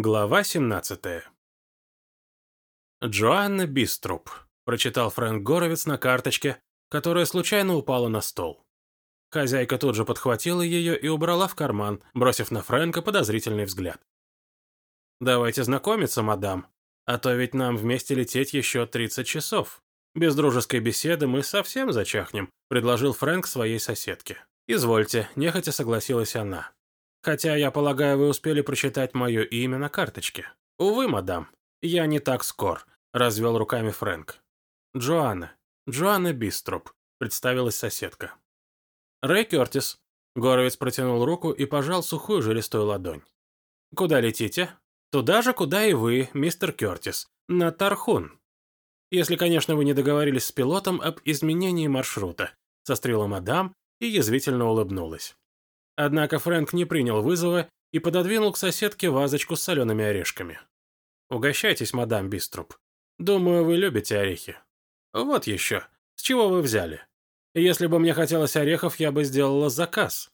Глава 17 «Джоанна Биструп», — прочитал Фрэнк Горовец на карточке, которая случайно упала на стол. Хозяйка тут же подхватила ее и убрала в карман, бросив на Фрэнка подозрительный взгляд. «Давайте знакомиться, мадам, а то ведь нам вместе лететь еще 30 часов. Без дружеской беседы мы совсем зачахнем», — предложил Фрэнк своей соседке. «Извольте», — нехотя согласилась она. Хотя, я полагаю, вы успели прочитать мое имя на карточке. Увы, мадам, я не так скор, развел руками Фрэнк. Джоанна. Джоанна Бистроп, представилась соседка. Рэй Кертис. Горовец протянул руку и пожал сухую жилистую ладонь. Куда летите? Туда же, куда и вы, мистер Кертис. На Тархун. Если, конечно, вы не договорились с пилотом об изменении маршрута, сострила мадам и язвительно улыбнулась. Однако Фрэнк не принял вызова и пододвинул к соседке вазочку с солеными орешками. «Угощайтесь, мадам Биструп. Думаю, вы любите орехи. Вот еще. С чего вы взяли? Если бы мне хотелось орехов, я бы сделала заказ.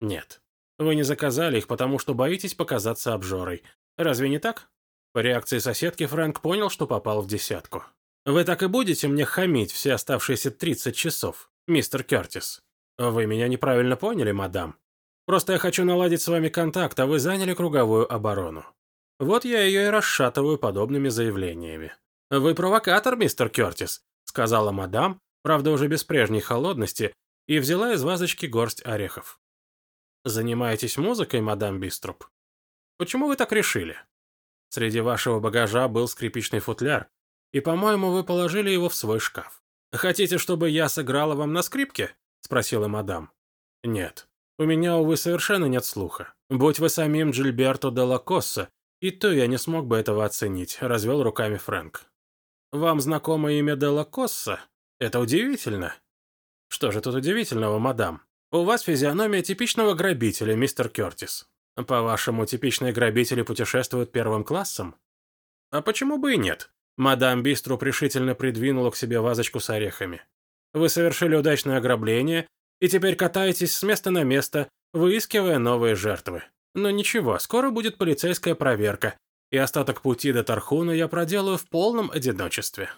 Нет. Вы не заказали их, потому что боитесь показаться обжорой. Разве не так? По реакции соседки Фрэнк понял, что попал в десятку. Вы так и будете мне хамить все оставшиеся 30 часов, мистер Кертис? Вы меня неправильно поняли, мадам. Просто я хочу наладить с вами контакт, а вы заняли круговую оборону. Вот я ее и расшатываю подобными заявлениями. Вы провокатор, мистер Кертис, сказала мадам, правда уже без прежней холодности, и взяла из вазочки горсть орехов. Занимаетесь музыкой, мадам Биструп? Почему вы так решили? Среди вашего багажа был скрипичный футляр, и, по-моему, вы положили его в свой шкаф. Хотите, чтобы я сыграла вам на скрипке? спросила мадам. Нет. У меня, увы, совершенно нет слуха. Будь вы самим Джильберто де ла Косса, и то я не смог бы этого оценить», — развел руками Фрэнк. «Вам знакомо имя де ла Косса? Это удивительно». «Что же тут удивительного, мадам? У вас физиономия типичного грабителя, мистер Кертис. По-вашему, типичные грабители путешествуют первым классом?» «А почему бы и нет?» Мадам Бистру решительно придвинула к себе вазочку с орехами. «Вы совершили удачное ограбление и теперь катаетесь с места на место, выискивая новые жертвы. Но ничего, скоро будет полицейская проверка, и остаток пути до Тархуна я проделаю в полном одиночестве.